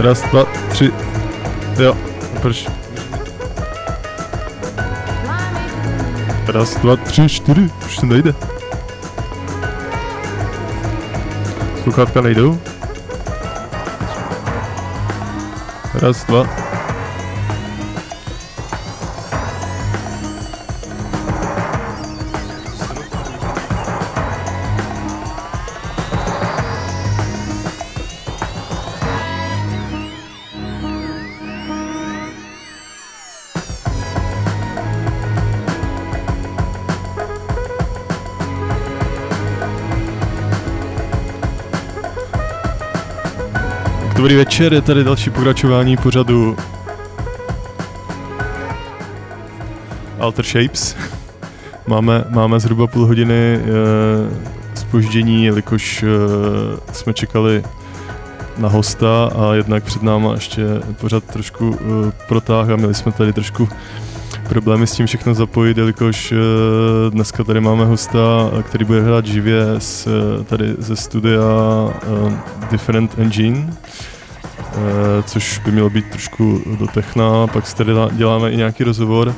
Raz, dva, tři. Jo, proč? Raz, dva, tři, čtyři. Už to nejde. Sluchátka nejdou. Raz, dva. Dobrý večer, je tady další pokračování pořadu Alter Shapes. Máme, máme zhruba půl hodiny e, spoždění, jelikož e, jsme čekali na hosta a jednak před náma ještě pořád trošku e, protáh a měli jsme tady trošku problémy s tím všechno zapojit, jelikož e, dneska tady máme hosta, který bude hrát živě z, tady ze studia e, Different Engine, což by mělo být trošku do techna, pak si tady děláme i nějaký rozhovor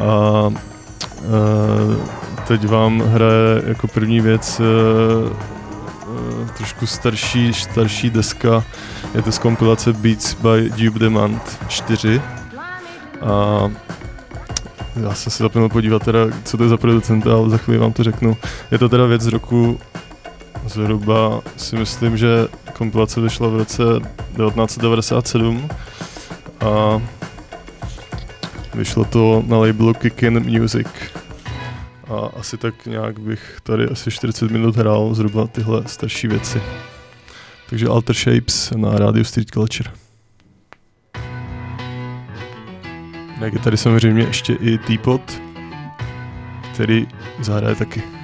a e, teď vám hraje jako první věc e, e, trošku starší, starší deska, je to z kompilace Beats by Dube Demand 4 a já jsem se zapomněl podívat teda, co to je za producenta, ale za chvíli vám to řeknu. Je to teda věc z roku zhruba, si myslím, že kompilace vyšla v roce 1997 a vyšlo to na labelu Kickin Music. A asi tak nějak bych tady asi 40 minut hrál zhruba tyhle starší věci. Takže Alter Shapes na rádiu Street Culture. Jak je tady samozřejmě ještě i Teapot, který zahraje taky.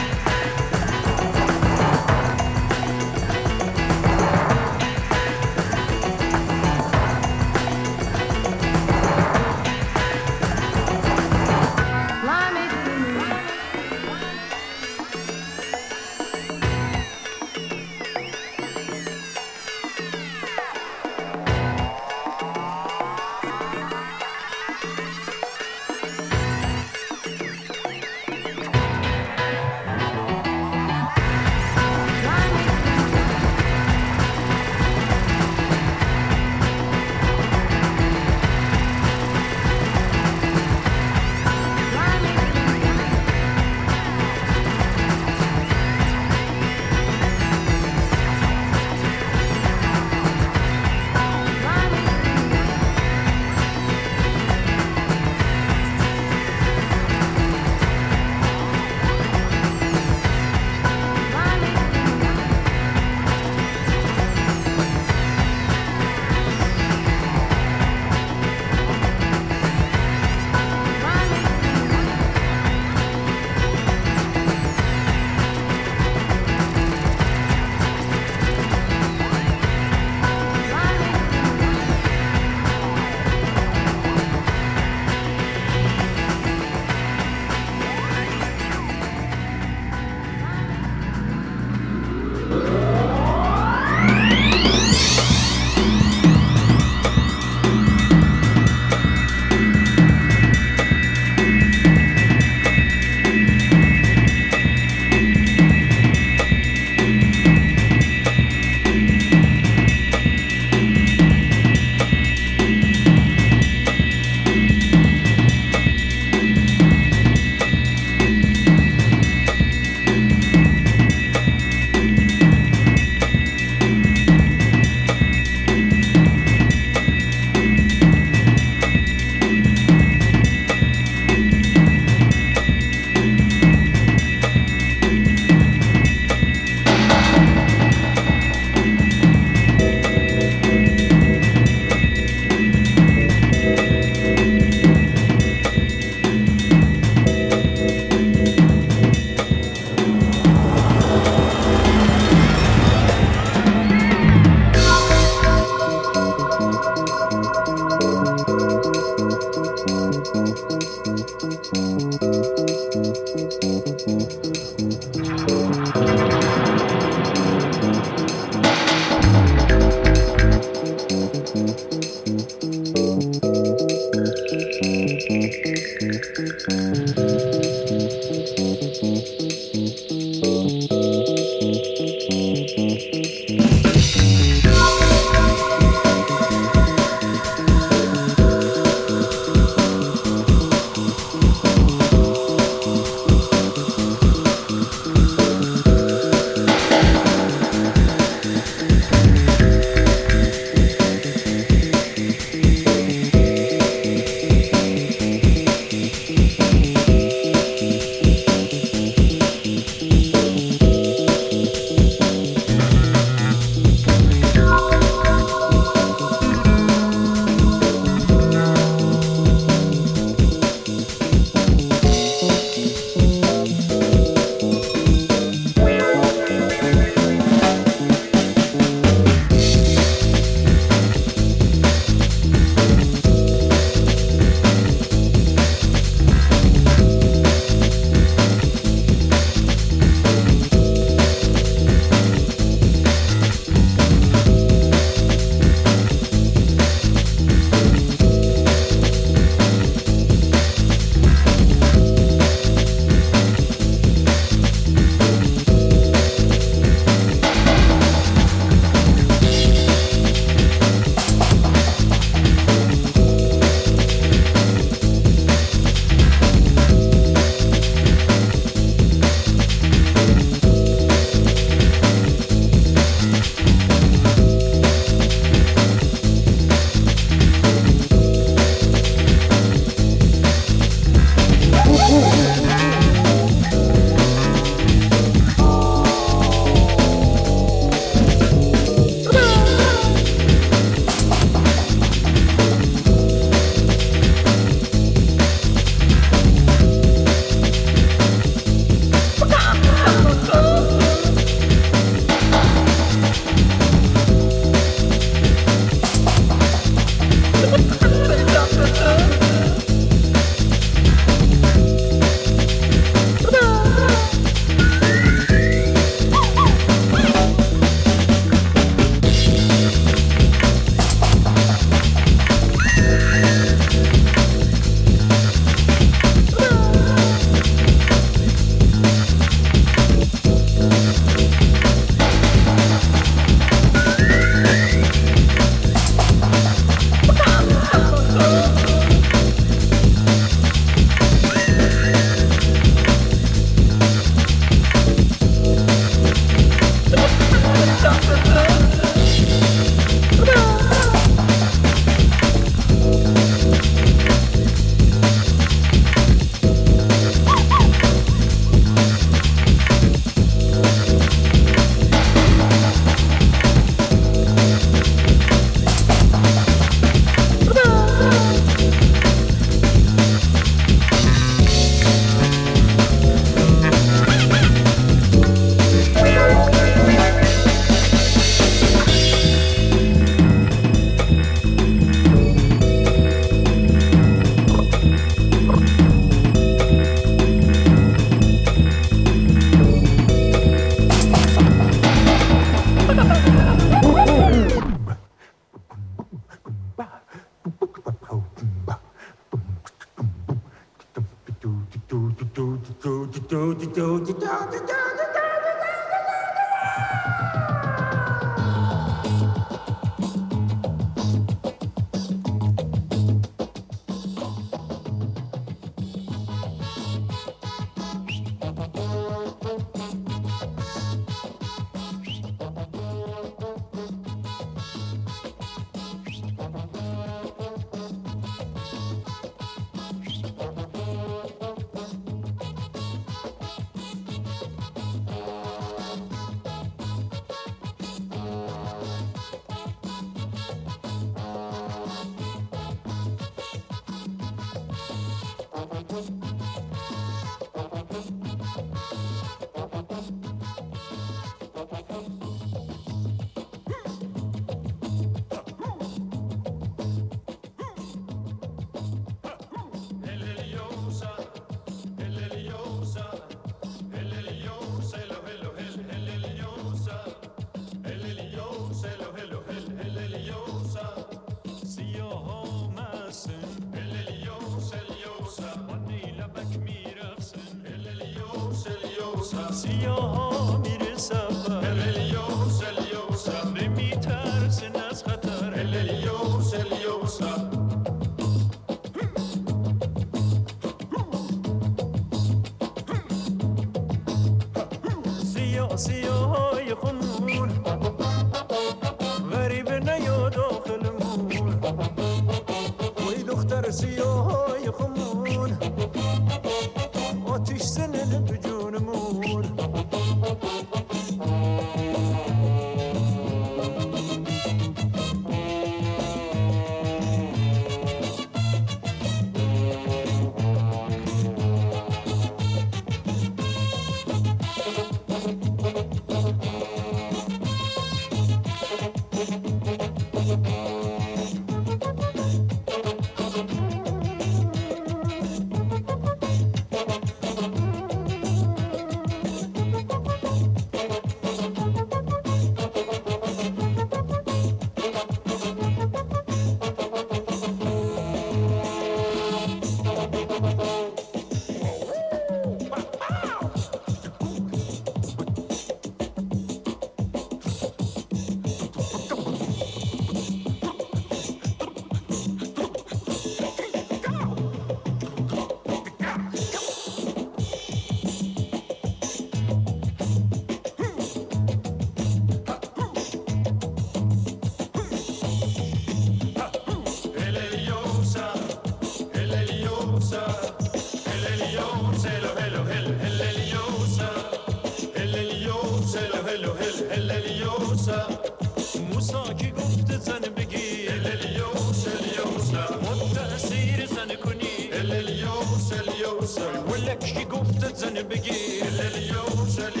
ولک کی گفت زن بگی ای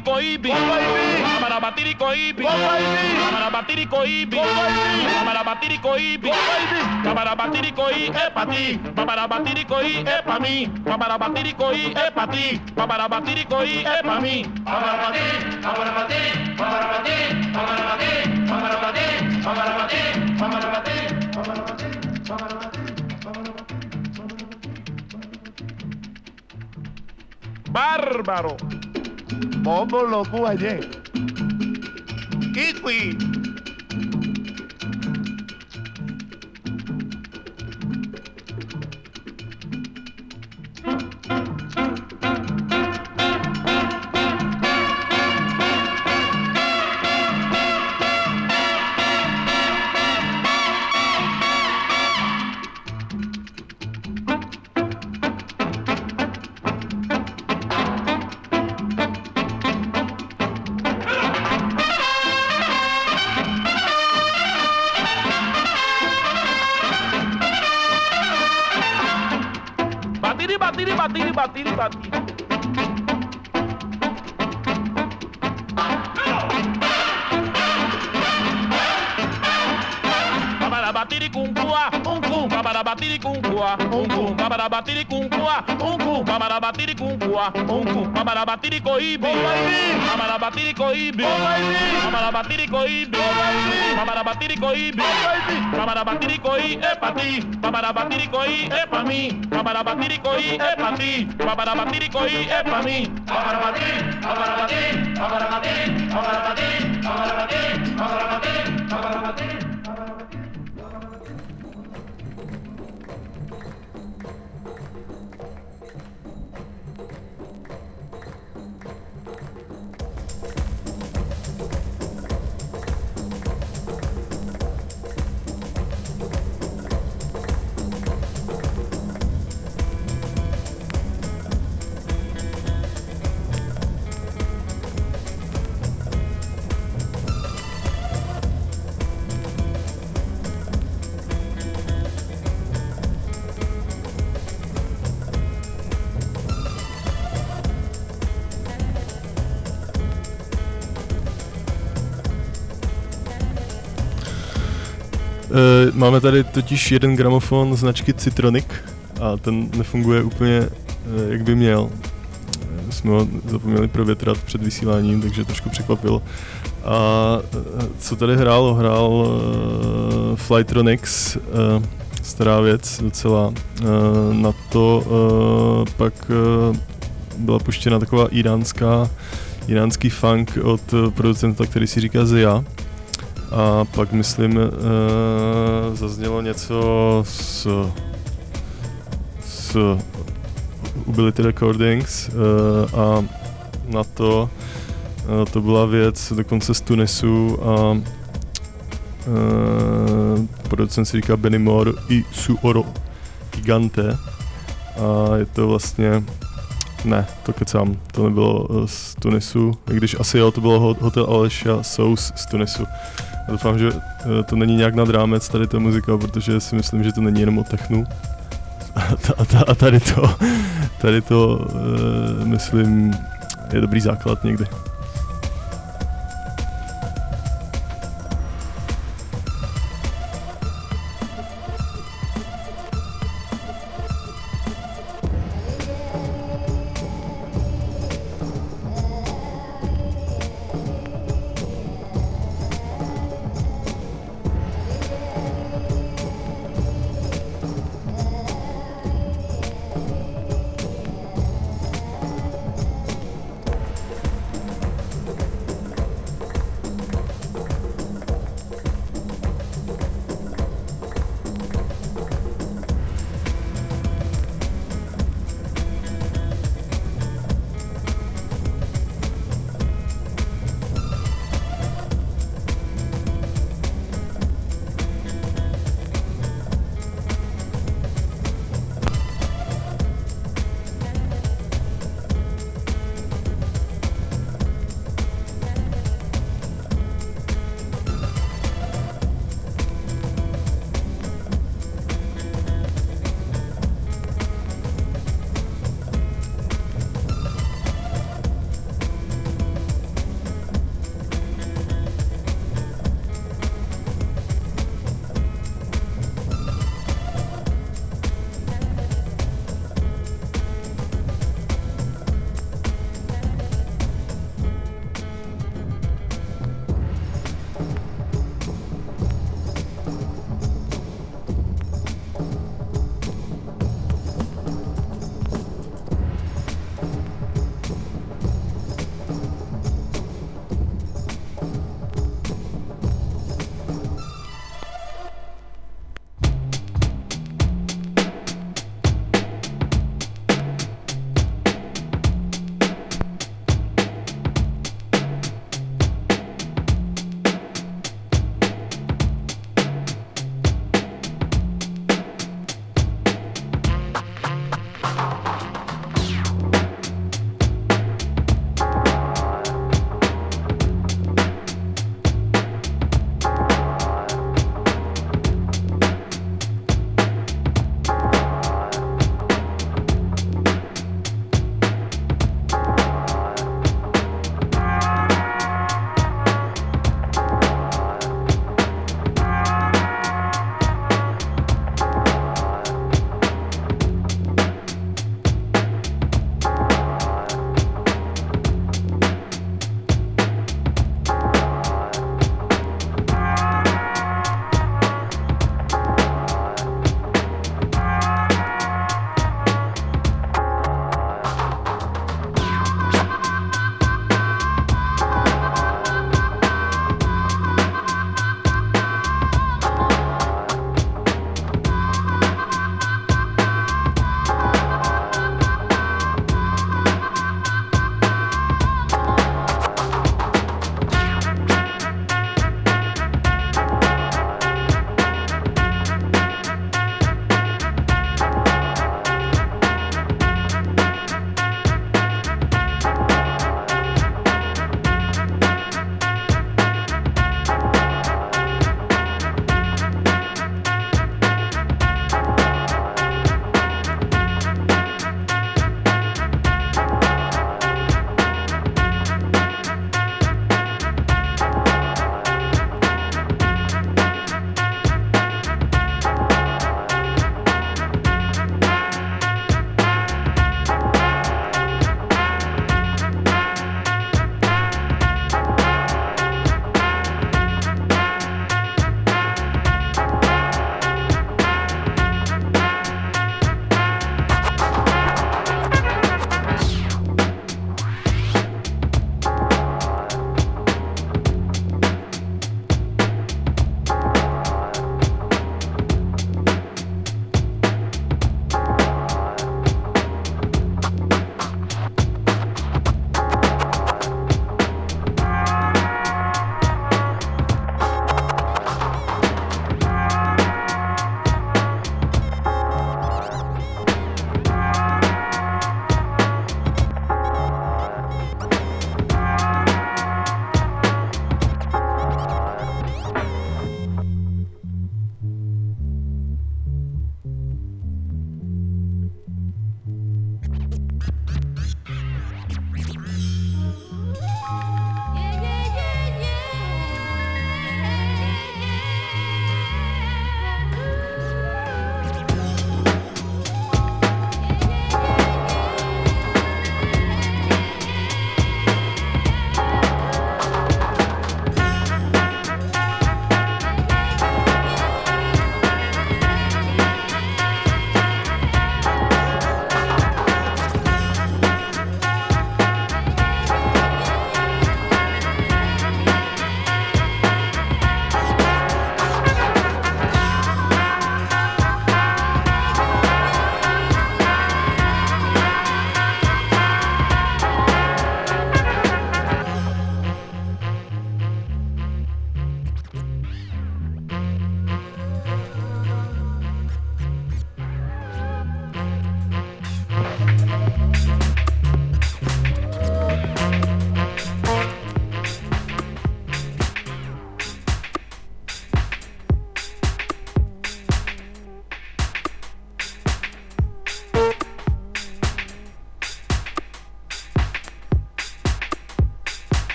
batiri para para para para para ti, para para para para para para para para para para para para para bárbaro. Bobo loco ayer. Kiwi. Amala batiri coibe. Amala batiri coibe. Amala batiri coibe. Amala batiri coibe. Amala batiri coibe é pra ti. Amala batiri coibe é pra mim. Amala batiri coibe é pra ti. Amala batiri coibe é pra mim. Amala batiri, amala batiri, amala batiri, amala batiri, amala batiri, amala batiri, amala batiri. Máme tady totiž jeden gramofon značky Citronic a ten nefunguje úplně e, jak by měl. E, jsme ho zapomněli provětrat před vysíláním, takže trošku překvapil. A e, co tady hrálo? Hrál e, Flytronics, e, stará věc docela. E, na to e, pak e, byla puštěna taková iránská, iránský funk od producenta, který si říká Zia. A pak myslím, uh, zaznělo něco s, s Ubility Recordings uh, a na to uh, to byla věc dokonce z Tunisu a producent si říká Benny Moore i Suoro Gigante a je to vlastně ne, to kecám, to nebylo z Tunisu, i když asi jo, to bylo ho- Hotel Aleša Sous z Tunisu. Doufám, že eh, to není nějak nad rámec tady ta muzika, protože si myslím, že to není jenom o technu. A, ta, a, ta, a tady to, tady to, uh, myslím, je dobrý základ někdy.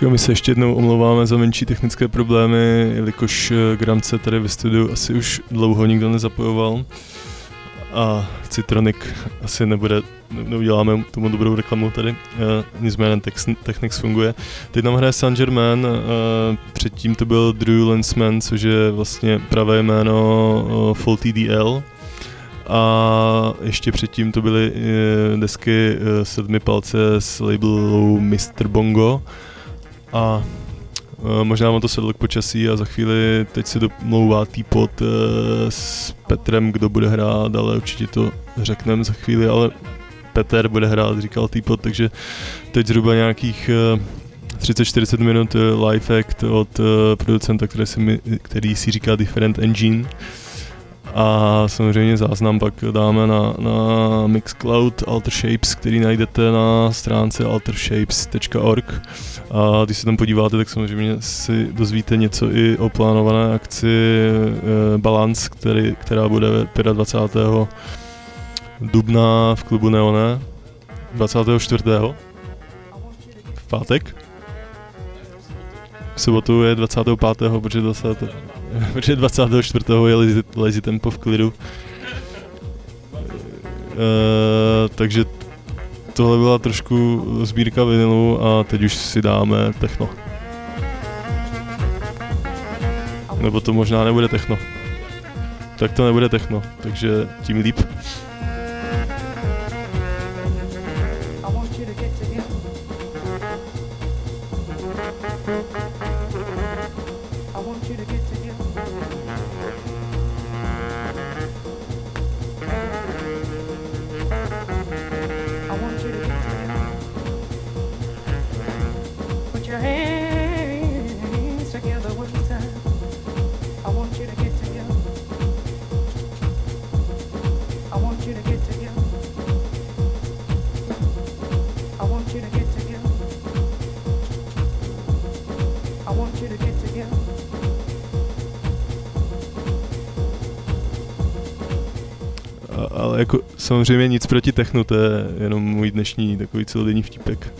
Tak my se ještě jednou omlouváme za menší technické problémy, jelikož eh, Grant tady ve studiu asi už dlouho nikdo nezapojoval a Citronic asi nebude, ne- neuděláme tomu dobrou reklamu tady, eh, nicméně Technics funguje. Teď nám hraje Saint Germain, eh, předtím to byl Drew Lensman, což je vlastně pravé jméno eh, Faulty DL, a ještě předtím to byly eh, desky eh, sedmi palce s labelu Mr. Bongo a eh, možná vám to sedlo k počasí a za chvíli teď se domlouvá týpot eh, s Petrem, kdo bude hrát, ale určitě to řekneme za chvíli, ale Peter bude hrát, říkal týpot, takže teď zhruba nějakých eh, 30-40 minut live act od producenta, který si, mi, který si říká Different Engine a samozřejmě záznam pak dáme na, na Mixcloud Alter Shapes, který najdete na stránce altershapes.org a když se tam podíváte, tak samozřejmě si dozvíte něco i o plánované akci e, Balance, který, která bude 25. dubna v klubu Neone 24. v pátek. V sobotu je 25. protože 20. protože 24. je Lazy, lazy Tempo v klidu. E, takže tohle byla trošku sbírka vinilu a teď už si dáme techno. Nebo to možná nebude techno. Tak to nebude techno, takže tím líp. Ale jako samozřejmě nic proti technu, to je jenom můj dnešní takový celodenní vtipek.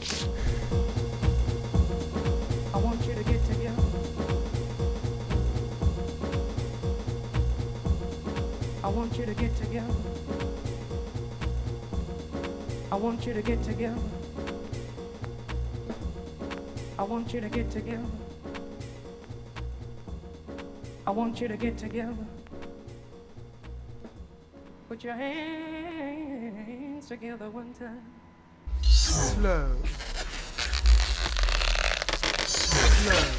get together. I want you to get together. Put your hands together one time. Slow. Slow.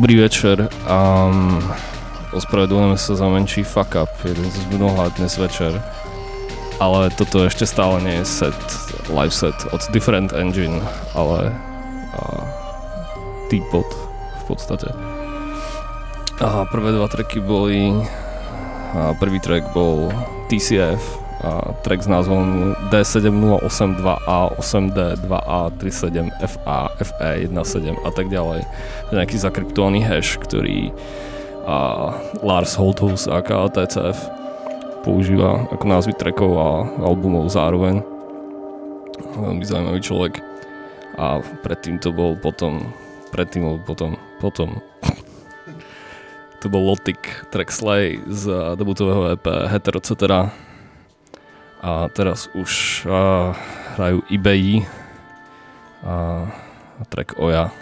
Dobrý večer. Um, ospravedlňujeme sa za menší fuck up, jeden z mnoha dnes večer. Ale toto ešte stále nie je set, live set od Different Engine, ale uh, Teapot v podstate. A prvé dva tracky boli... A prvý track bol TCF, a track s názvom D7082A, 8D2A, 37FA, FE17 a tak ďalej. Nejaký zakryptovaný hash, ktorý a Lars Holthus aka TCF používa ako názvy trackov a albumov zároveň. Veľmi zaujímavý človek. A predtým to bol potom, predtým bol potom, potom to bol Lotik, track Slay z debutového EP Hetero Cetera. A teraz už uh, hrajú eBay a track Oja.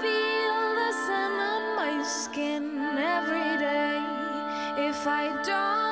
Feel the sun on my skin every day, if I don't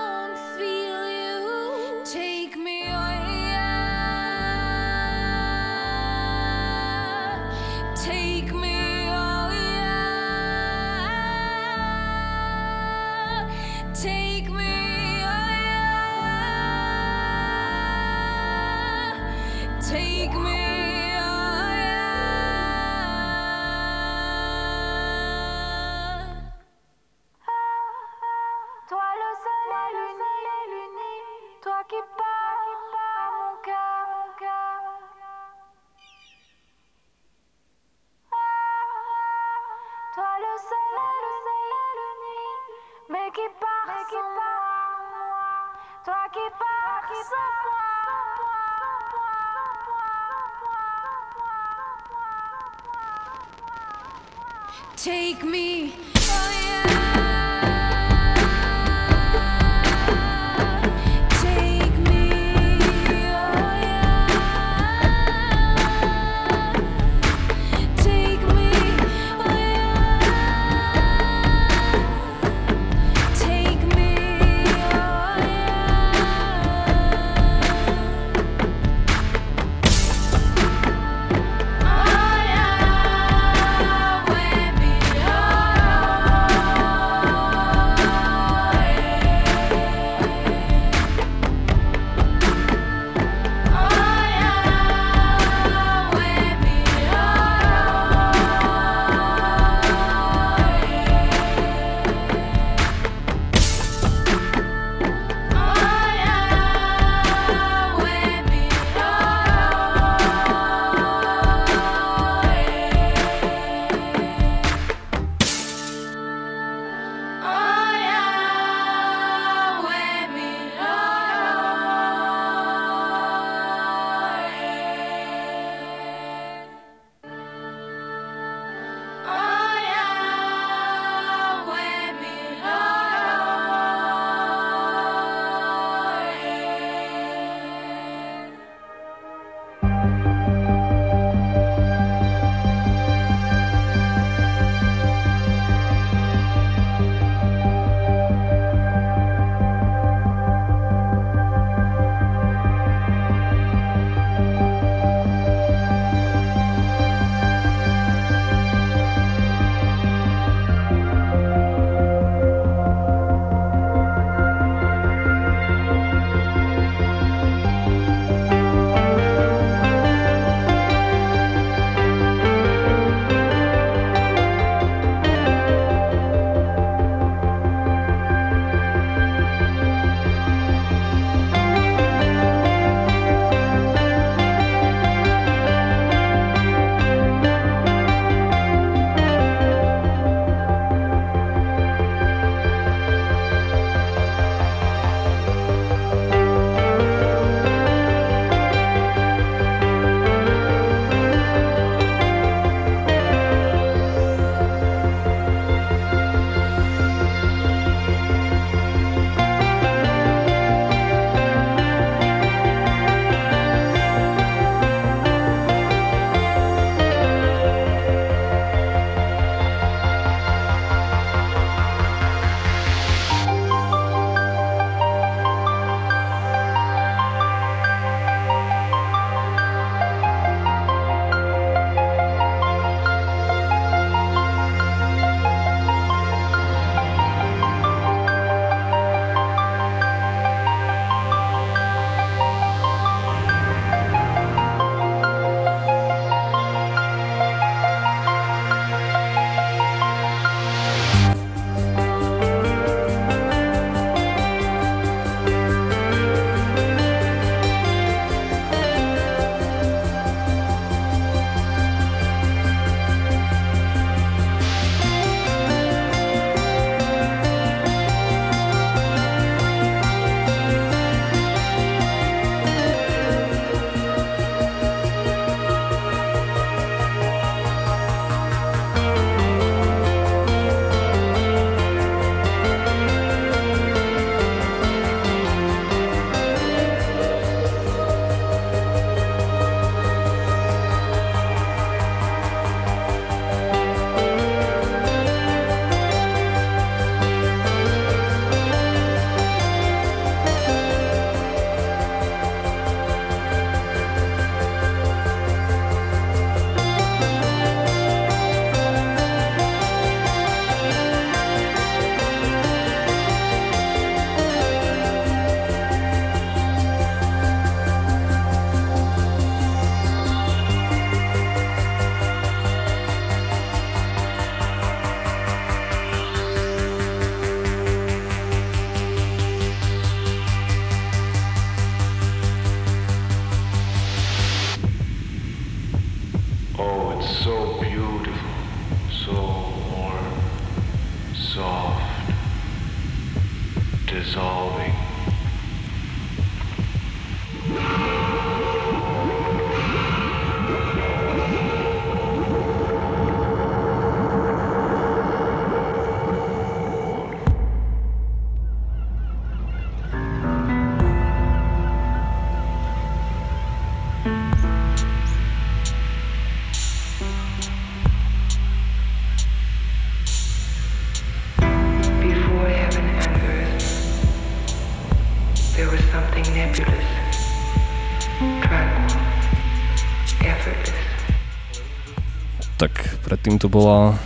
predtým to bola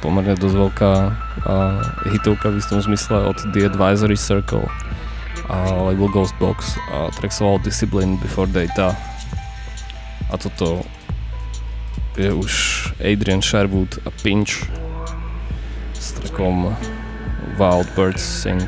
pomerne dosť veľká a, hitovka v istom zmysle od The Advisory Circle a label Ghost Box a track sa volal Discipline Before Data a toto je už Adrian Sherwood a Pinch s trackom Wild Birds Sing.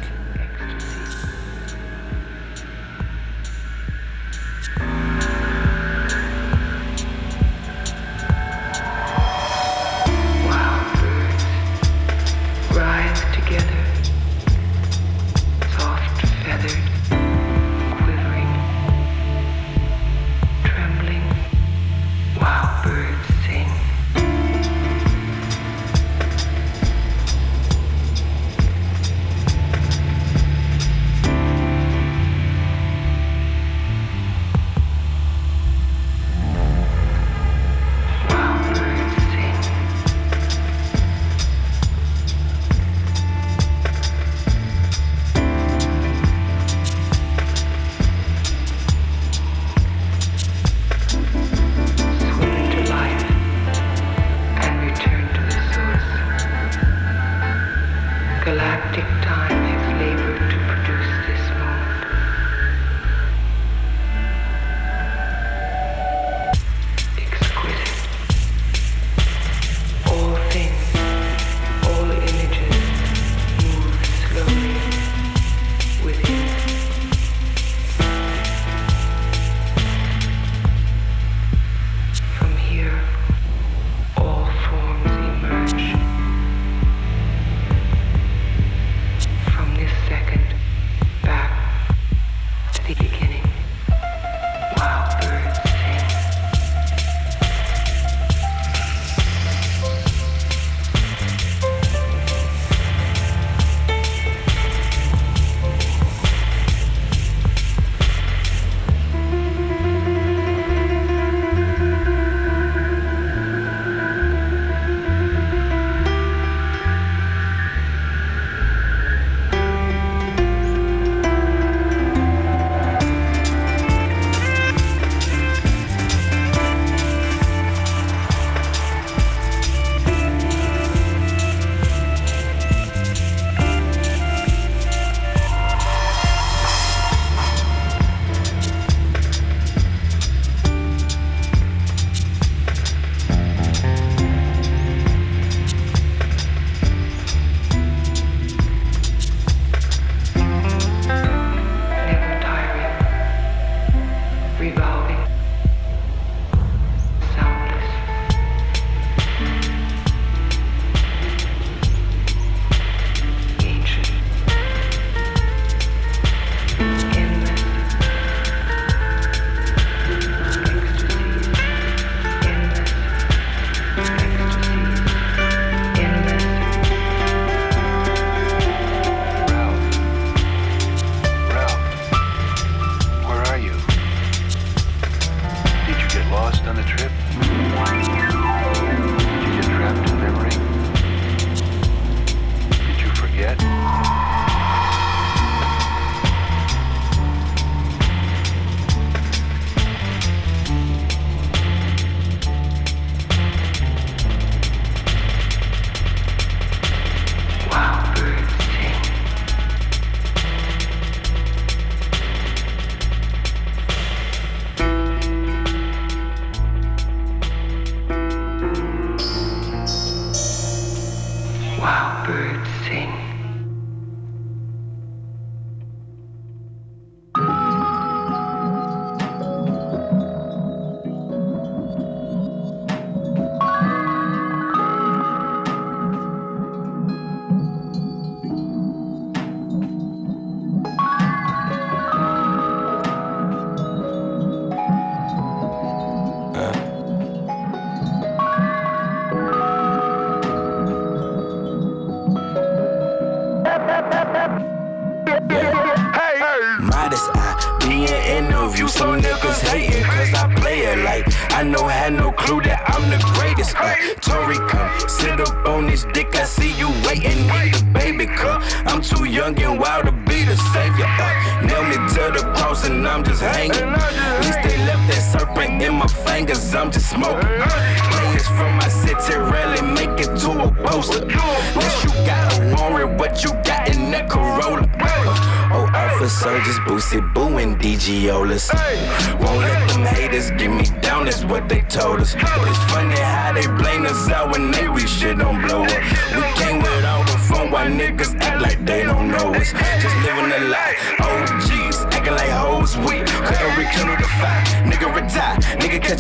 birds sing.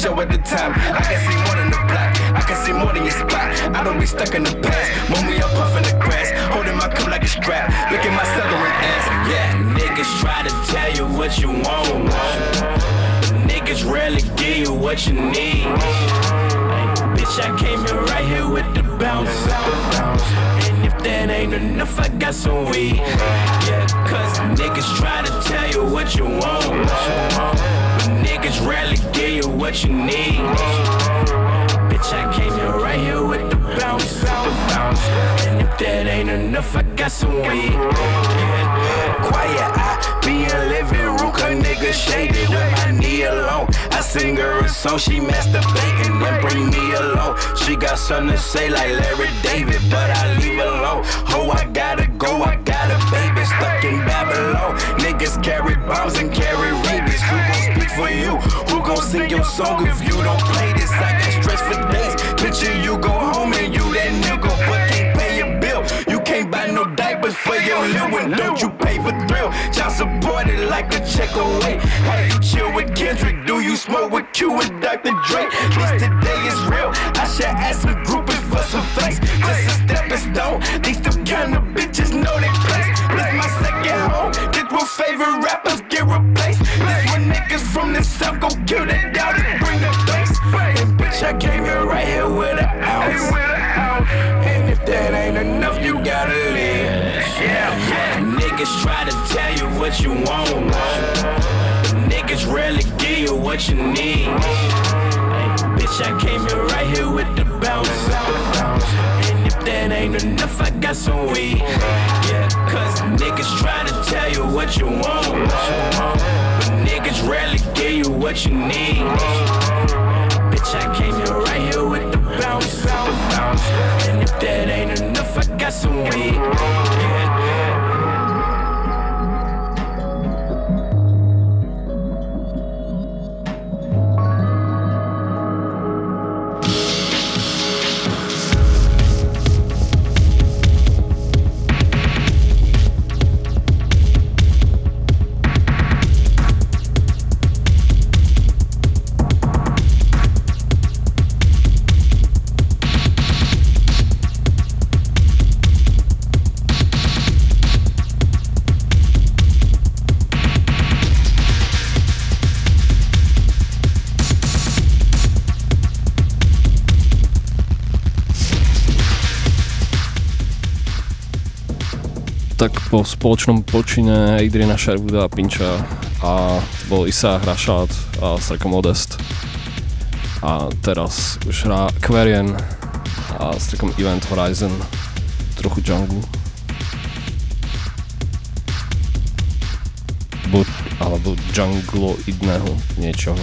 At the time. I can see more than the block, I can see more than your spot. I don't be stuck in the past. I'm puffing the grass, holding my cup like a strap. Look at my southern ass, yeah. Niggas try to tell you what you want. But niggas rarely give you what you need. Ay, bitch, I came here right here with the bounce. And if that ain't enough, I got some weed. Yeah, cause niggas try to tell you what you want. Niggas rarely give you what you need. Bitch, I came here right here with the bounce. And if that ain't enough, I got some weed. Quiet, I be in living room, cause nigga shaded with my knee alone. I sing her a song, she masturbating and bring me along. She got something to say like Larry David, but I leave alone. Oh, I gotta go, I got a baby stuck in Babylon. Niggas carry bombs and carry rabies. Who gon' speak for you? Who gon' sing your song if you don't play this? I got stress for days. Picture you go home and you that nigga, but can't pay your bill. You can't buy no diapers for your little one. Don't you pay for thrill? Child supported like a check away. How you chill with Kendrick? Do you smoke with Q and Dr. Dre? Today is real. I should ask some groupies for some face. Just a stepping stone. These two kind of favorite rappers get replaced. This when niggas from the south go kill that doubt and bring the bass. And bitch, I came here right here with an ounce. And if that ain't enough, you gotta live. Yeah, yeah. Niggas try to tell you what you want. Niggas rarely give you what you need. Bitch, I came here right here with the bounce. That ain't enough, I got some weed. Yeah, cause niggas try to tell you what you want. But niggas rarely give you what you need. Bitch, I came here right here with the bounce. And if that ain't enough, I got some weed. Po spoločnom počine Adriana Sherwooda a Pincha a bol Isa Hrašát a s trackom Modest a teraz už hrá Quarian a s trackom Event Horizon. Trochu jungle. Buď, alebo jungloidného niečoho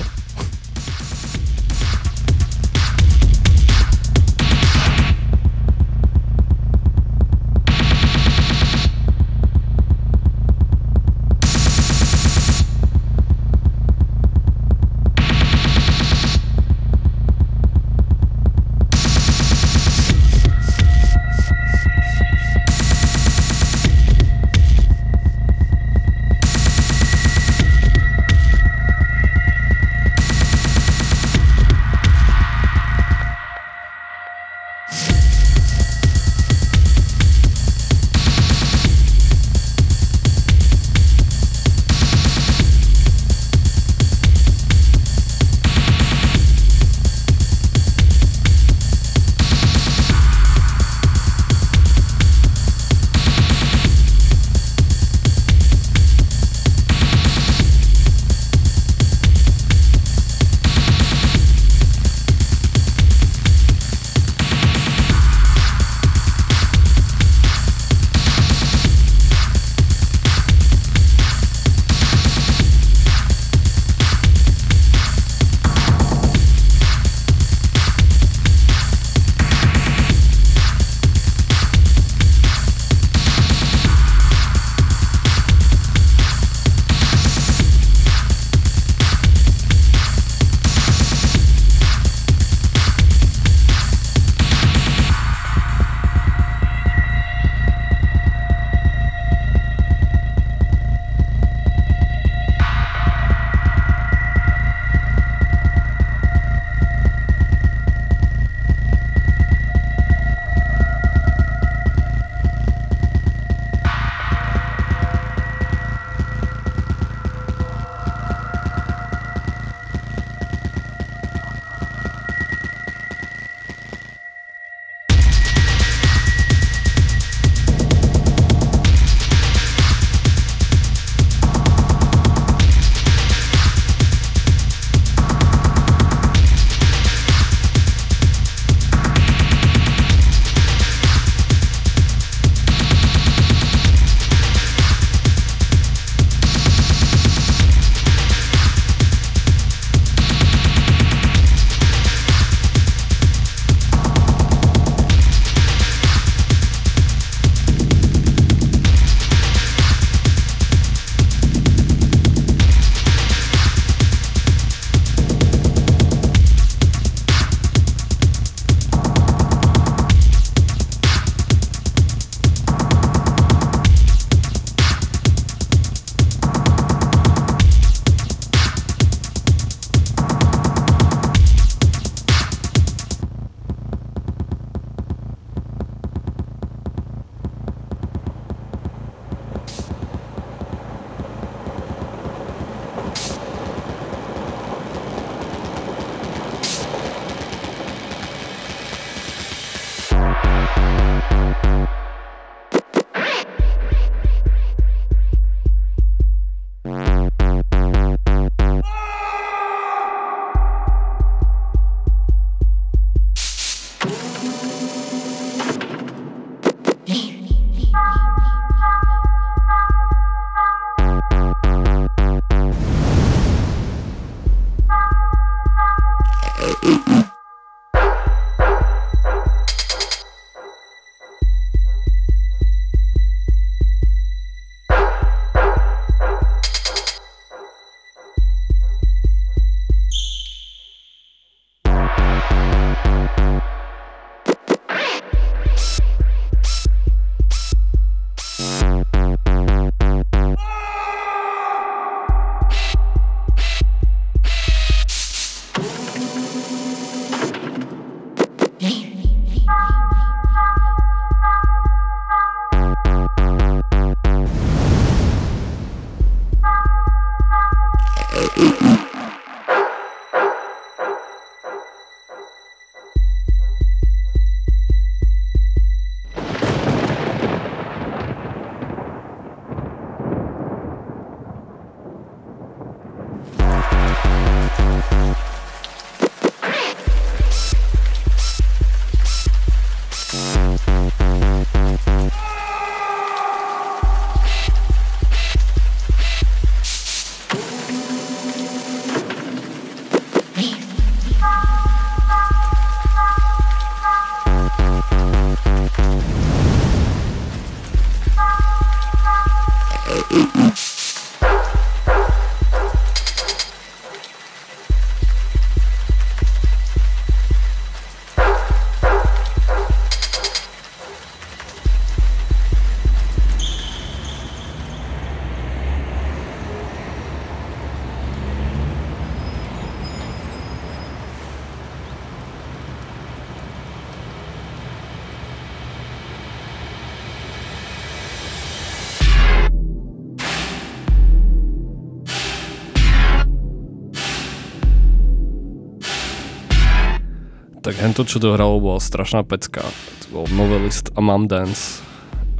Tak hento, čo to hralo, bola strašná pecka. To bol Novelist a Mum Dance.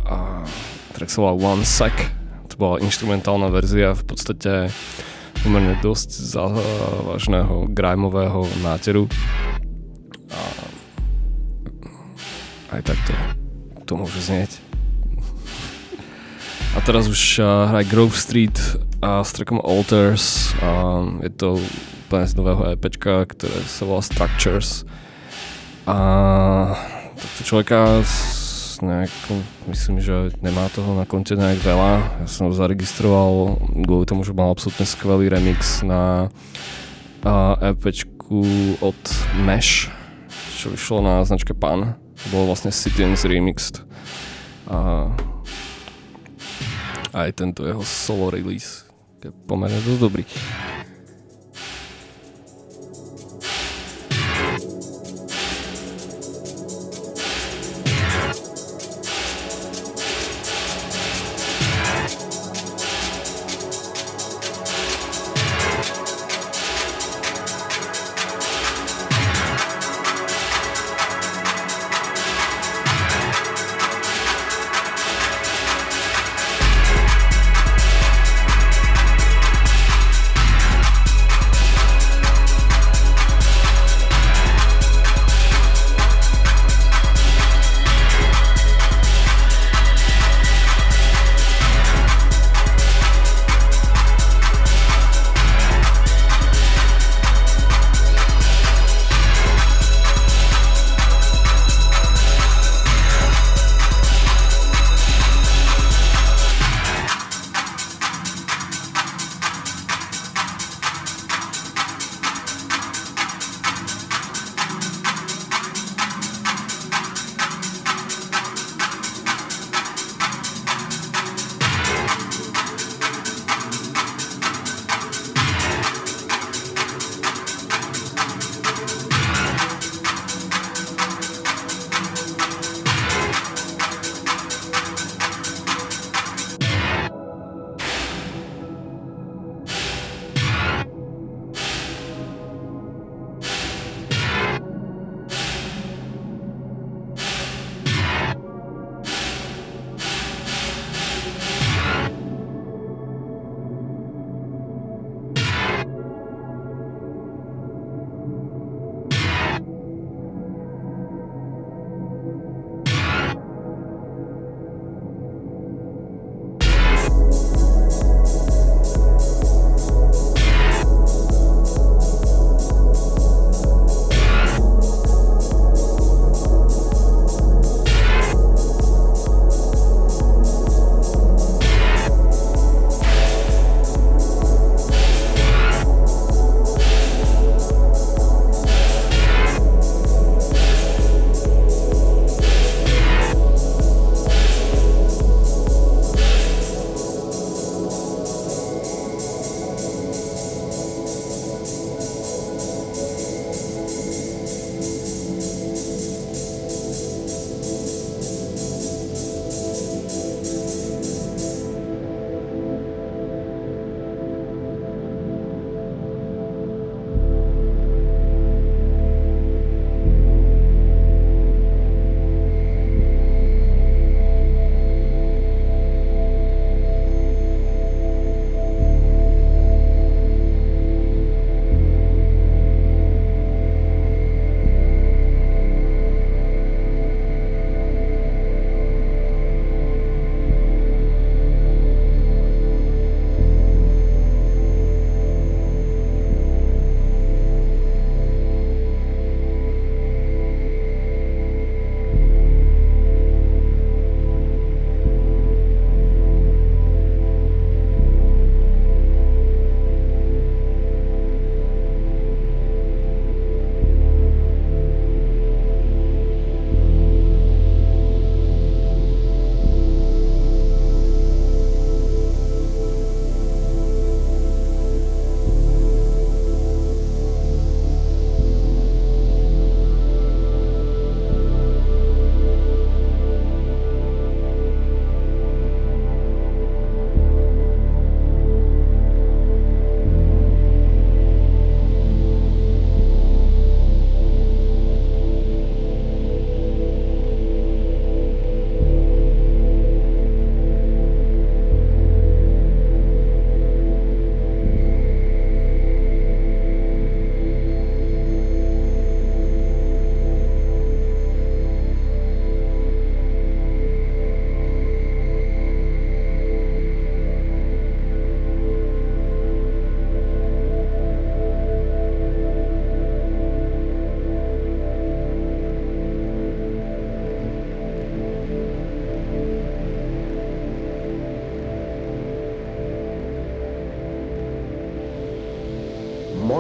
A track sa volal One Sec. To bola instrumentálna verzia v podstate pomerne dosť závažného grimeového náteru. A aj takto to môže znieť. A teraz už hraj Grove Street a s trackom Alters. A je to úplne z nového EPčka, ktoré sa volá Structures. A tohto človeka s nejakou, myslím, že nemá toho na konte nejak veľa. Ja som ho zaregistroval kvôli tomu, že mal absolútne skvelý remix na EPčku od Mesh, čo vyšlo na značke Pan. To bolo vlastne Citizens Remixed. A aj tento jeho solo release je pomerne dosť dobrý.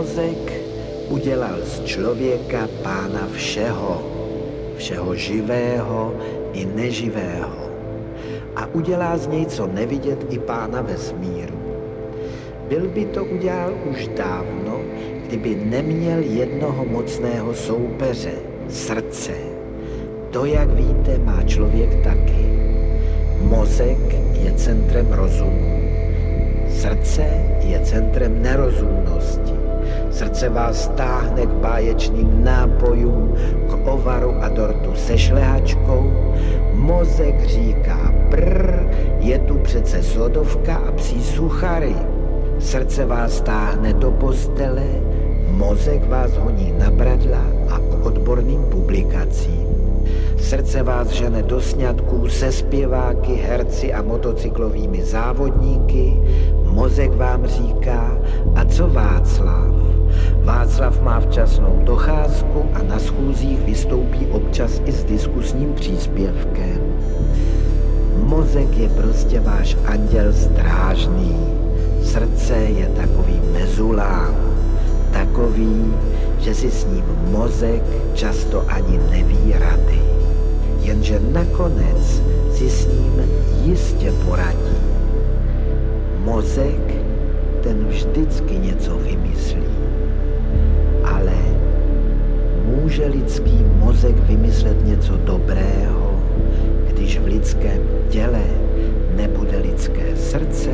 Mozek udělal z člověka pána všeho, všeho živého i neživého. A udělá z něj co nevidět i pána vesmíru. Byl by to udělal už dávno, kdyby neměl jednoho mocného soupeře, srdce. To, jak víte, má člověk taky. Mozek je centrem rozumu. Srdce je centrem nerozumnosti. Srdce vás stáhne k báječným nápojům, k ovaru a dortu se šlehačkou. Mozek říká prr, je tu přece sodovka a psí suchary. Srdce vás táhne do postele, mozek vás honí na bradla a k odborným publikacím. Srdce vás žene do sňatků se zpěváky, herci a motocyklovými závodníky. Mozek vám říká, a co Václav? Václav má včasnou docházku a na schůzích vystoupí občas i s diskusním příspěvkem. Mozek je prostě váš anděl strážný. Srdce je takový mezulán, takový, že si s ním mozek často ani neví rady. Jenže nakonec si s ním jistě poradí. Mozek, ten vždycky něco vymyslí. Může lidský mozek vymyslet něco dobrého, když v lidském těle nebude lidské srdce?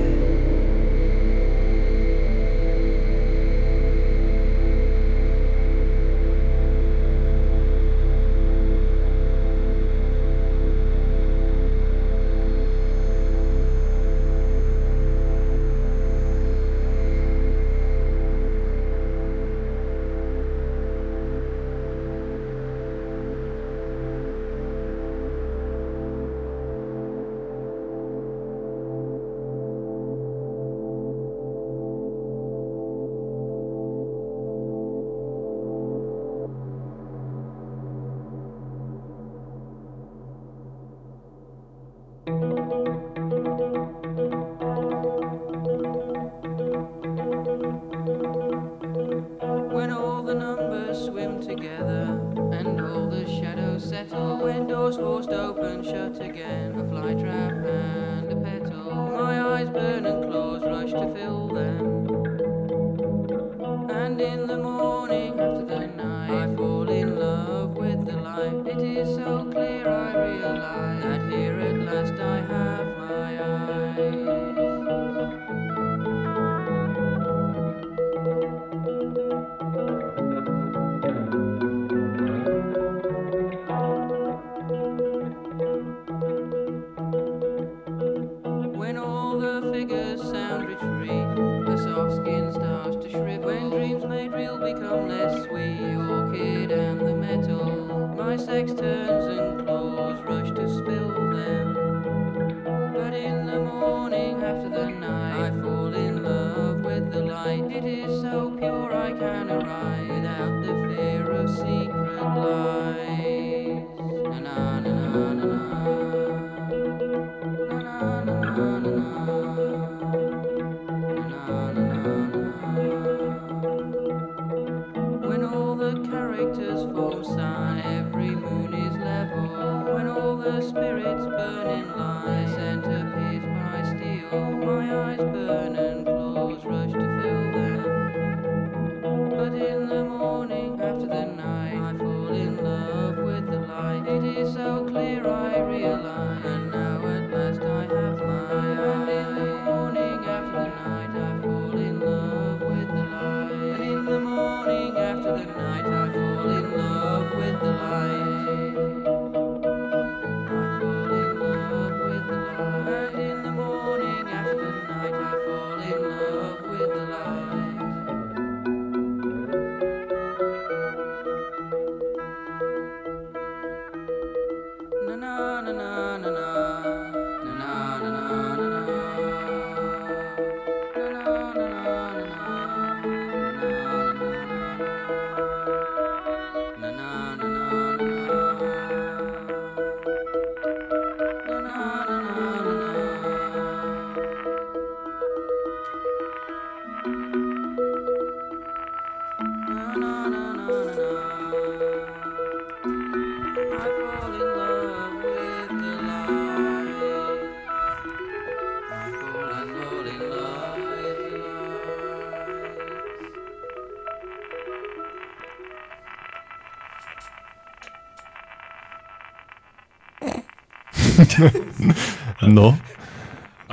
No,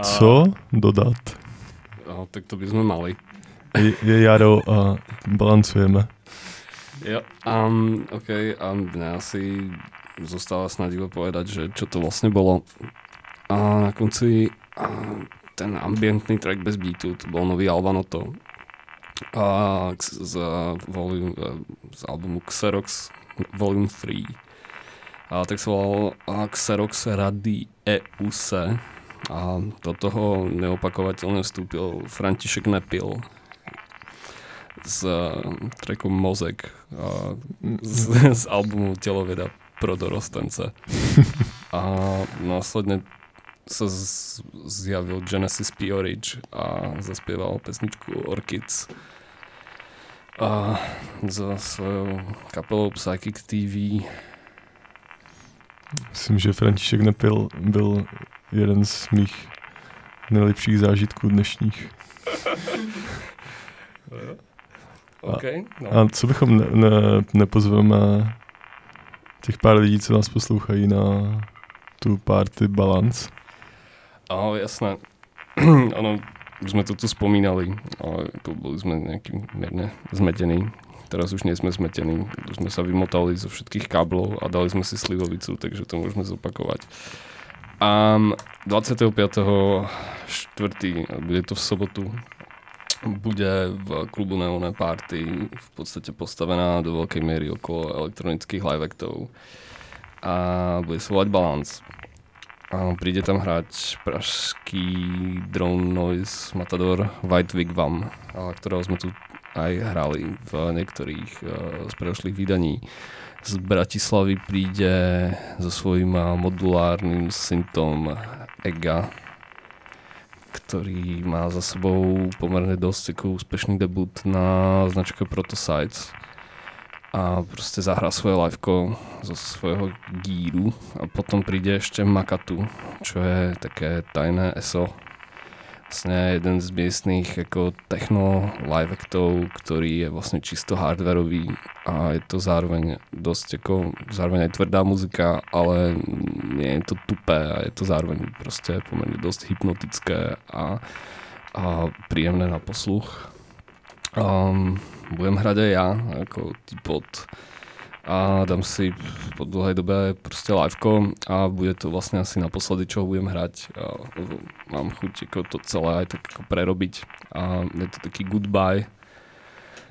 co dodat? No, tak to by sme mali. Je, je jaro a balancujeme. Jo, um, OK, a mňa asi zostáva snad iba povedať, že čo to vlastne bolo. A na konci a ten ambientný track bez beatu, to bol nový Albanoto. A z, z, volume, z albumu Xerox Volume 3. A tak sa volal Xerox Rady EUSE. A do toho neopakovateľne vstúpil František Nepil s uh, trackom Mozek a z, z albumu Teloveda pro dorostence. A následne sa z, zjavil Genesis Piorage a zaspieval pesničku Orchids a za svojou kapelou Psychic TV. Myslím, že František Nepil byl jeden z mých nejlepších zážitků dnešních. OK, no. A co bychom ne, ne, nepozveme těch pár lidí, co nás poslouchají na tu party Balance? Áno, jasné. ono, už sme to tu spomínali, ale tu boli sme nejaký mierne zmetení. Teraz už nie sme zmetení, sme sa vymotali zo všetkých káblov a dali sme si slivovicu, takže to môžeme zopakovať. A 25.4. bude to v sobotu, bude v klubu Neoné Party v podstate postavená do veľkej miery okolo elektronických live actov a bude sa volať Balance. A príde tam hrať pražský drone noise matador White Wigwam, ktorého sme tu aj hrali v niektorých uh, z predošlých vydaní. Z Bratislavy príde so svojím modulárnym syntom Ega, ktorý má za sebou pomerne dosť ako úspešný debut na značke Protosites a proste zahrá svoje liveko zo svojho gíru a potom príde ešte Makatu, čo je také tajné ESO. Vlastne jeden z miestných ako techno live actov, ktorý je vlastne čisto hardwareový a je to zároveň dosť ako, zároveň aj tvrdá muzika, ale nie je to tupé a je to zároveň proste pomerne dosť hypnotické a, a príjemné na posluch. Um, budem hrať aj ja, ako typot a dám si po dlhej dobe proste liveko a bude to vlastne asi naposledy, čo budem hrať. A, mám chuť ako to celé aj tak ako prerobiť a je to taký goodbye.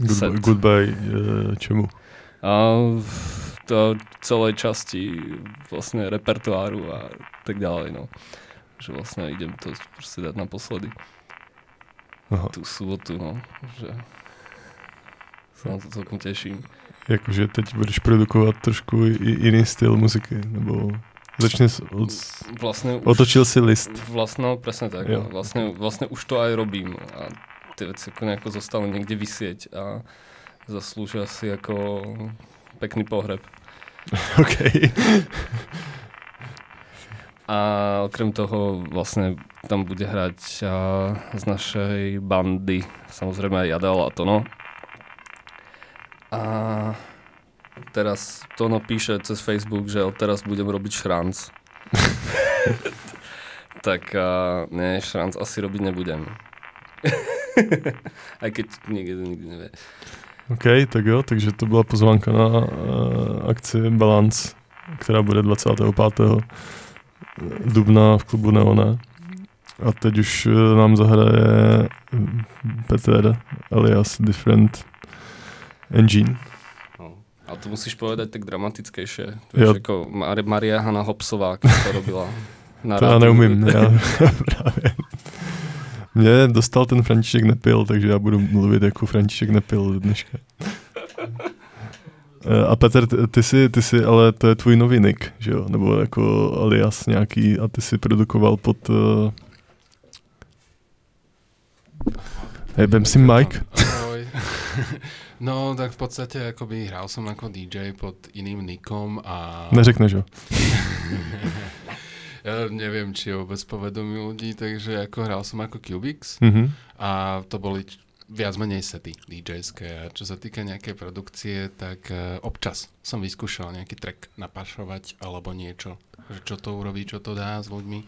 set. Goodbye, eh, čemu? A v to celej časti vlastne repertoáru a tak ďalej, no. Že vlastne idem to proste dať naposledy. Aha. Tú sobotu, no. Že sa na to celkom teším. Jakože teď budeš produkovat trošku jiný styl muziky, nebo začne od, Vlastne už- otočil si list. Vlastne, no, presne tak. Jo. Vlastne, vlastne už to aj robím a tie veci ako nejako zostali niekde vysieť a zaslúžia si ako pekný pohreb. OK. A okrem toho vlastne tam bude hrať z našej bandy samozrejme aj Jadel a Tono. A teraz Tono píše cez Facebook, že odteraz budem robiť šranc. tak a, nie, šranc asi robiť nebudem. aj keď niekto nikdy nevie. OK, tak jo, takže to byla pozvánka na uh, akci Balance, která bude 25. dubna v klubu Neone. A teď už eh, nám zahraje Peter alias Different Engine. No. A to musíš povedať tak dramatickejšie. Jo. je ako Mar- Maria Hanna Hopsová, keď to robila. Na to já rádiu. neumím, já právě. Mě dostal ten František Nepil, takže já budu mluvit jako František Nepil dneška. Eh, A Petr, ty- ty jsi, ty jsi, ale to je tvůj nový nick, že jo? Nebo jako alias nějaký a ty jsi produkoval pod... Uh... Hej, vem si Mike. Ahoj. No, tak v podstate akoby hral som ako DJ pod iným nikom a... Neřekneš ho. ja neviem, či je vôbec povedomí ľudí, takže ako hral som ako Cubix Mhm. a to boli viac menej sety DJ-ské a čo sa týka nejakej produkcie, tak uh, občas som vyskúšal nejaký track napašovať alebo niečo, že čo to urobí, čo to dá s ľuďmi.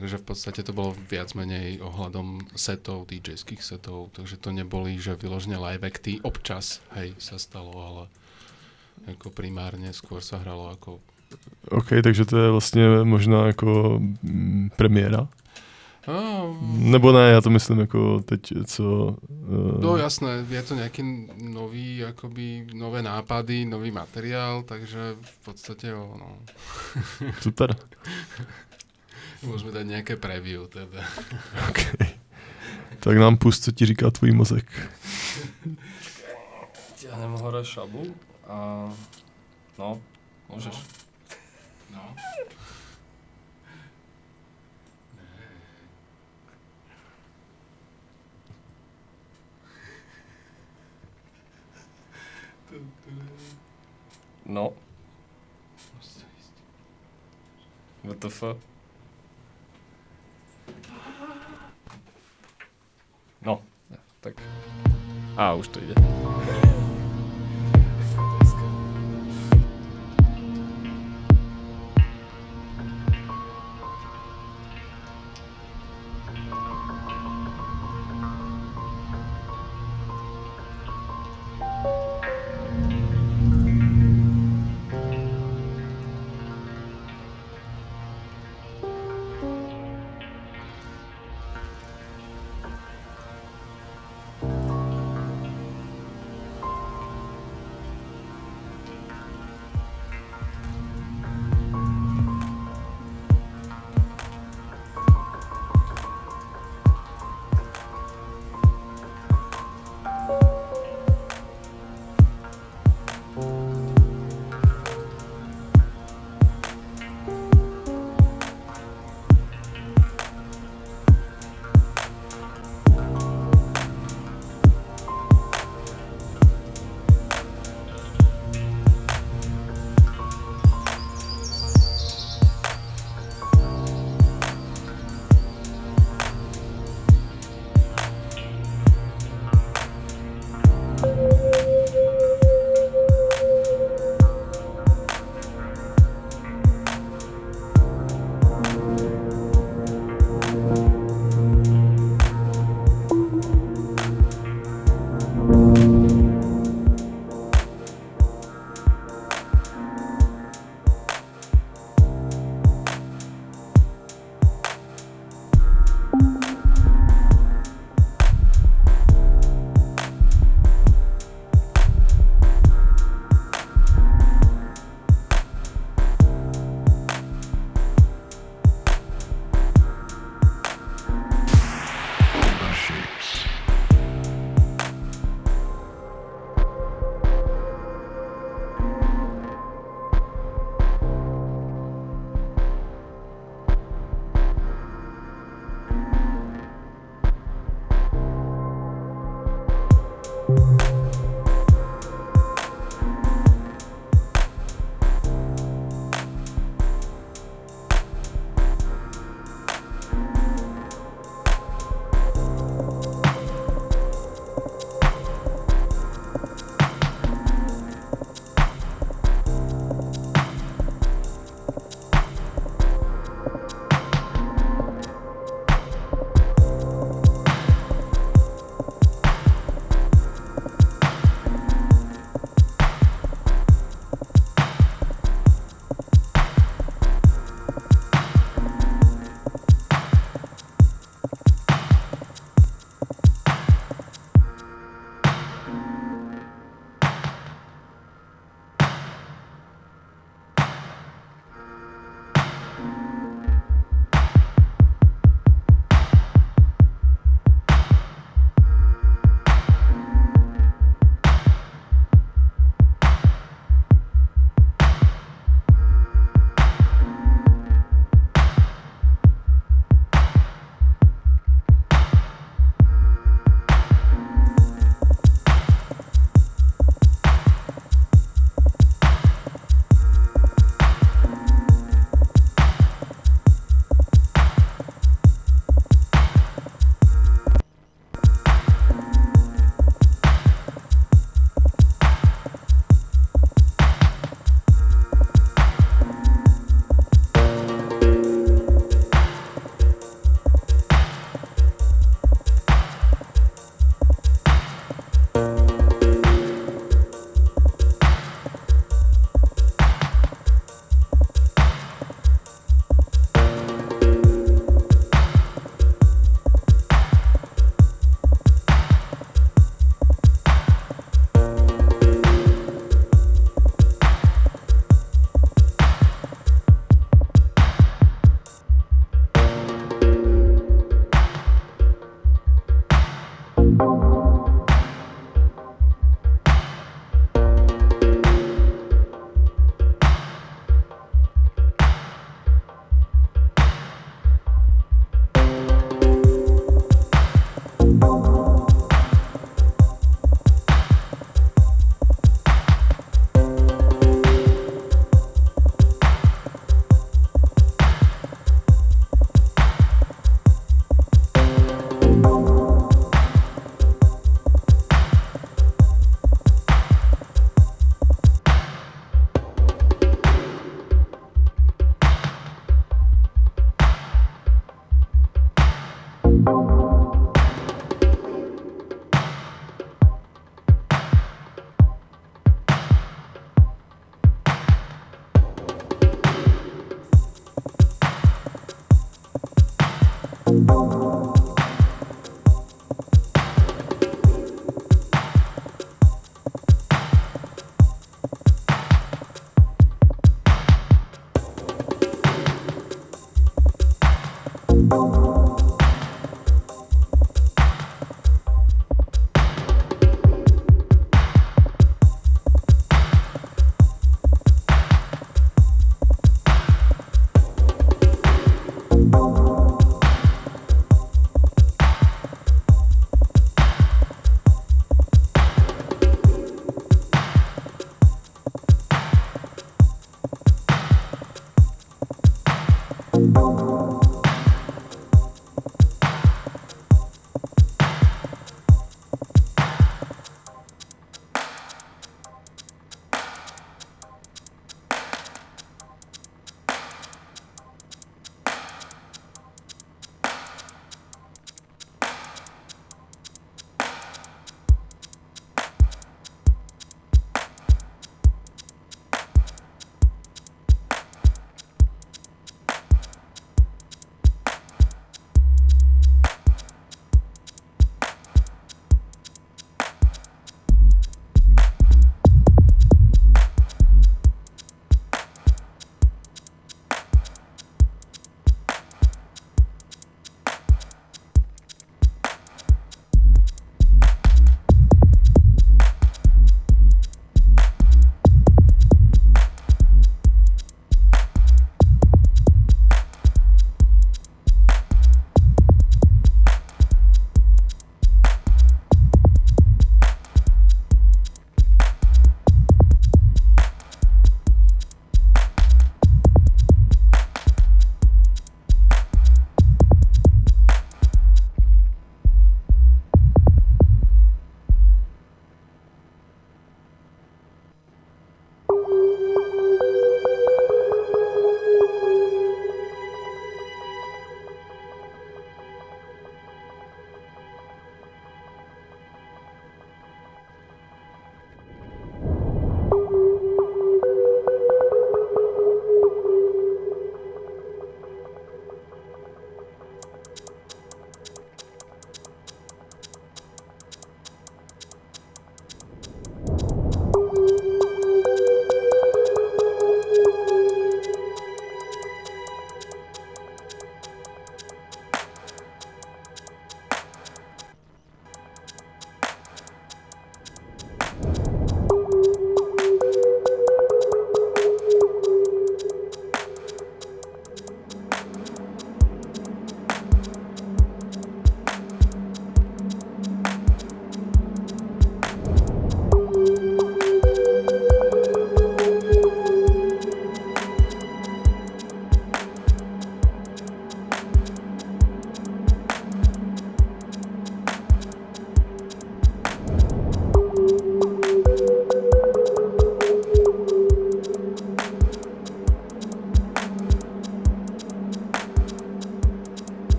Takže v podstate to bolo viac menej ohľadom setov, DJ-ských setov, takže to neboli, že vyložne live acty, občas, hej, sa stalo, ale ako primárne skôr sa hralo ako OK, takže to je vlastně možná jako mm, premiéra. Oh. Nebo ne, já to myslím jako teď, co... Uh, No jasné, je to nejaký nový, akoby nové nápady, nový materiál, takže v podstate ono. Super. Môžeme dať nejaké preview teda. OK. Tak nám pust, co ti říká tvůj mozek. Ťahnem hore šabu a... No, môžeš. No. No. WTF? No, tak. A, už to ide.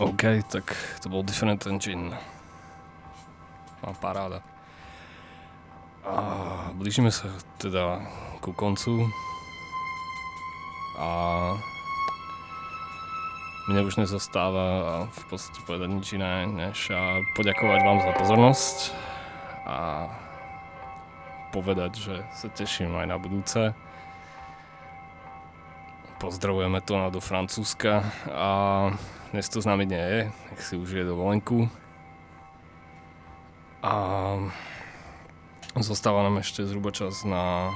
OK, tak to bol Different Engine. A paráda. A blížime sa teda ku koncu. A mne už nezostáva v podstate povedať nič iné, než a poďakovať vám za pozornosť a povedať, že sa teším aj na budúce. Pozdravujeme to do Francúzska a dnes to s nami nie je, nech si už je dovolenku. A zostáva nám ešte zhruba čas na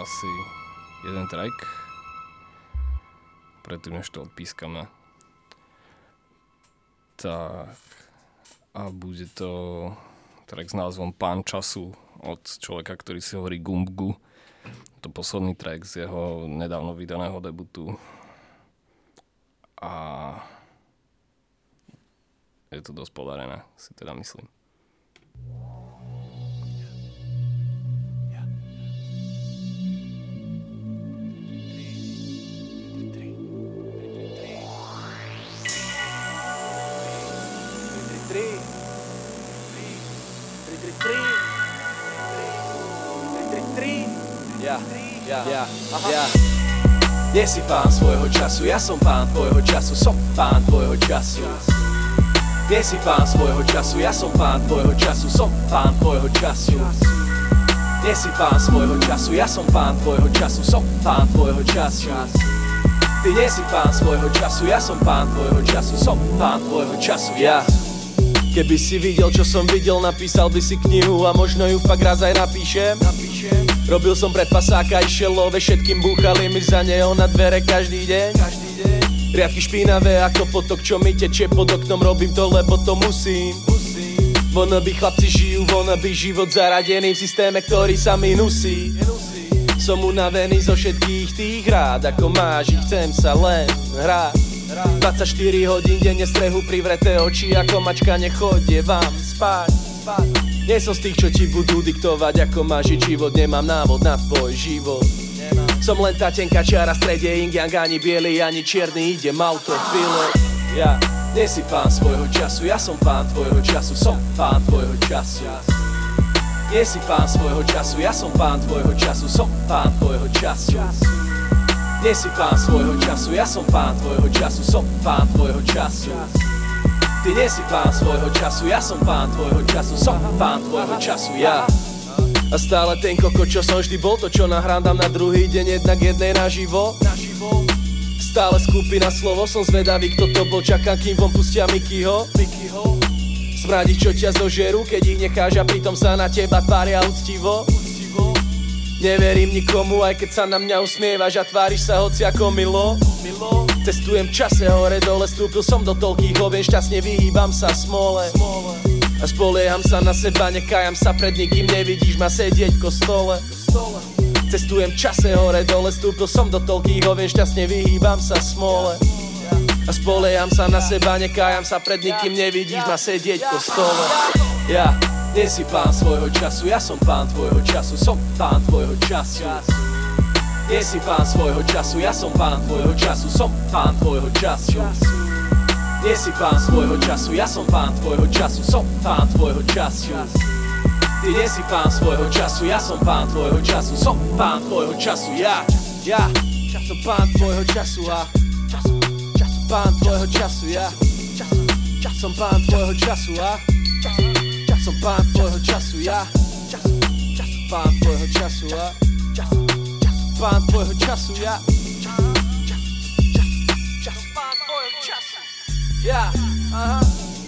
asi jeden track. Predtým, než to odpískame. Tak. A bude to track s názvom Pán času od človeka, ktorý si hovorí Gumbgu. To posledný track z jeho nedávno vydaného debutu je to dosť podarené, si teda myslím. Ja, ja, ja, ja. Nie si pán svojho času, ja som pán tvojho času, som pán tvojho času. Nie si pán svojho času, ja som pán tvojho času, som pán tvojho času. Nie si pán svojho času, ja som pán tvojho času, som pán tvojho času. Ty nie si pán svojho času, ja som pán tvojho času, som pán tvojho času, ja. Keby si videl, čo som videl, napísal by si knihu a možno ju fakt raz aj napíšem. napíšem. Robil som pre pasáka, išiel love, všetkým búchali mi za neho na dvere každý deň. Každý. Riadky špinavé ako potok, čo mi teče pod oknom, robím to, lebo to musím. musím. by chlapci žijú, by život zaradený v systéme, ktorý sa mi nusí. Som unavený zo všetkých tých rád, ako máš, chcem sa len hrať. 24 hodín denne strehu privreté oči Ako mačka nechodie vám spať Nie som z tých, čo ti budú diktovať Ako máš život, nemám návod na tvoj život Som len tá tenká čiara strede Yang, ani biely, ani čierny Idem autopilot Ja nie si pán svojho času? Ja som pán tvojho času Som pán tvojho času. Nie si pán svojho času? Ja som pán tvojho času Som pán tvojho času. Nie si pán svojho času, ja som pán tvojho času, som pán tvojho času. Ty nie si pán svojho času, ja som pán tvojho času, som pán tvojho času, ja. A stále ten koko, čo som vždy bol, to čo nahrám dám na druhý deň jednak jednej naživo. Stále skupina slovo, som zvedavý, kto to bol, čakám, kým von pustia Mikyho. Smradí, čo ťa zožerú, keď ich necháš a pritom sa na teba tvária úctivo. Neverím nikomu, aj keď sa na mňa usmievaš a tváriš sa hoci ako milo. Milo. Cestujem v čase hore dole, stúpil som do toľkých hovien, šťastne vyhýbam sa smole A spolieham sa na seba, nekajam sa pred nikým, nevidíš ma sedieť v kostole Cestujem čase hore dole, stúpil som do toľkých hovien, šťastne vyhýbam sa smole a spolieham sa na seba, nekájam sa pred nikým, nevidíš ma sedieť v kostole Ja nie si pán svojho času, ja som pán tvojho času, som pán tvojho času. Nie si pán svojho času, ja som pán tvojho času, som pán tvojho času. Nie si pán svojho času, ja som pán tvojho času Som pán tvojho času Ty nie si pán svojho času, ja som pán tvojho času Som pán tvojho času, ja, ja Som pán tvojho času a Pán tvojho času, ja Som pán tvojho času a Som pán tvojho času, ja Pán tvojho času a Pán tvojho času, ja Pán tvojho času Ja, aha